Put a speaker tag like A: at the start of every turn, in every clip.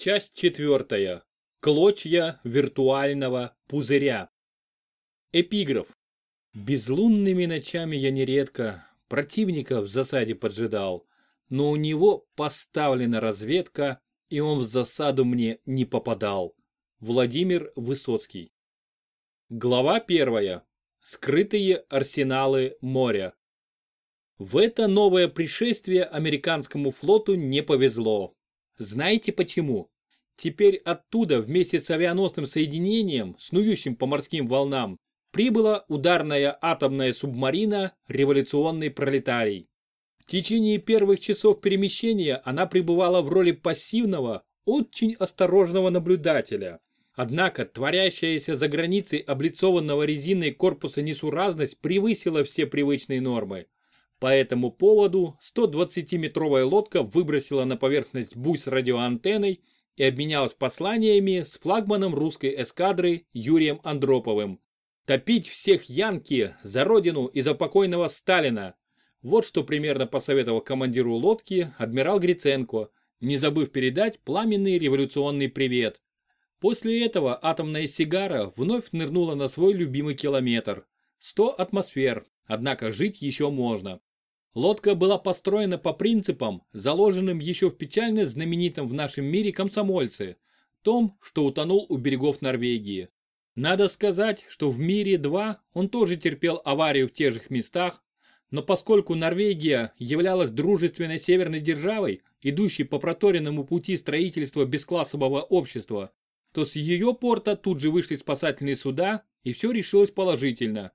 A: Часть четвертая. Клочья виртуального пузыря. Эпиграф. Безлунными ночами я нередко противника в засаде поджидал, но у него поставлена разведка, и он в засаду мне не попадал. Владимир Высоцкий. Глава первая. Скрытые арсеналы моря. В это новое пришествие американскому флоту не повезло. Знаете почему? Теперь оттуда вместе с авианосным соединением, снующим по морским волнам, прибыла ударная атомная субмарина «Революционный пролетарий». В течение первых часов перемещения она пребывала в роли пассивного, очень осторожного наблюдателя. Однако творящаяся за границей облицованного резиной корпуса несуразность превысила все привычные нормы. По этому поводу 120-метровая лодка выбросила на поверхность буй с радиоантенной и обменялась посланиями с флагманом русской эскадры Юрием Андроповым. Топить всех Янки за родину и за покойного Сталина. Вот что примерно посоветовал командиру лодки адмирал Гриценко, не забыв передать пламенный революционный привет. После этого атомная сигара вновь нырнула на свой любимый километр. 100 атмосфер, однако жить еще можно. Лодка была построена по принципам, заложенным еще в печально знаменитом в нашем мире комсомольце, том, что утонул у берегов Норвегии. Надо сказать, что в мире-2 он тоже терпел аварию в тех же местах, но поскольку Норвегия являлась дружественной северной державой, идущей по проторенному пути строительства бесклассового общества, то с ее порта тут же вышли спасательные суда, и все решилось положительно.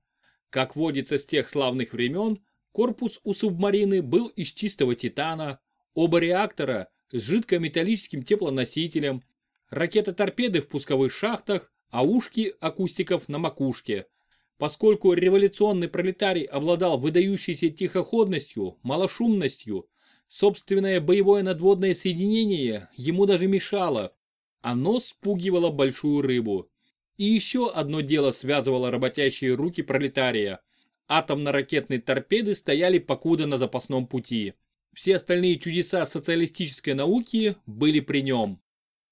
A: Как водится с тех славных времен, Корпус у субмарины был из чистого титана, оба реактора с жидкометаллическим теплоносителем, ракета-торпеды в пусковых шахтах, а ушки акустиков на макушке. Поскольку революционный пролетарий обладал выдающейся тихоходностью, малошумностью, собственное боевое надводное соединение ему даже мешало. Оно спугивало большую рыбу. И еще одно дело связывало работящие руки пролетария – атомно-ракетные торпеды стояли покуда на запасном пути. Все остальные чудеса социалистической науки были при нем.